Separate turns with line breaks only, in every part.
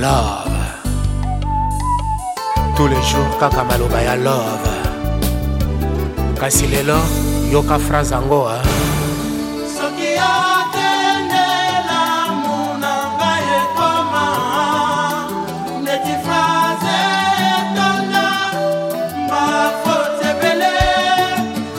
love tous les jours kaka maloba ya love kasi lelo yoka phrase yango a eh?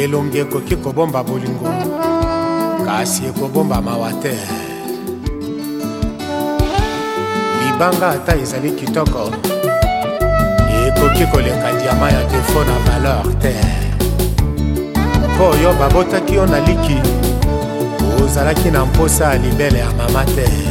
elongi ekoki kobomba bolingo kasi ekobomba mawa te libanga ata ezali kitoko ekoki koleka diama ya defo na valeur te mpo oyo babotaki yo na liki ozalaki na mposa ya libele ya mama te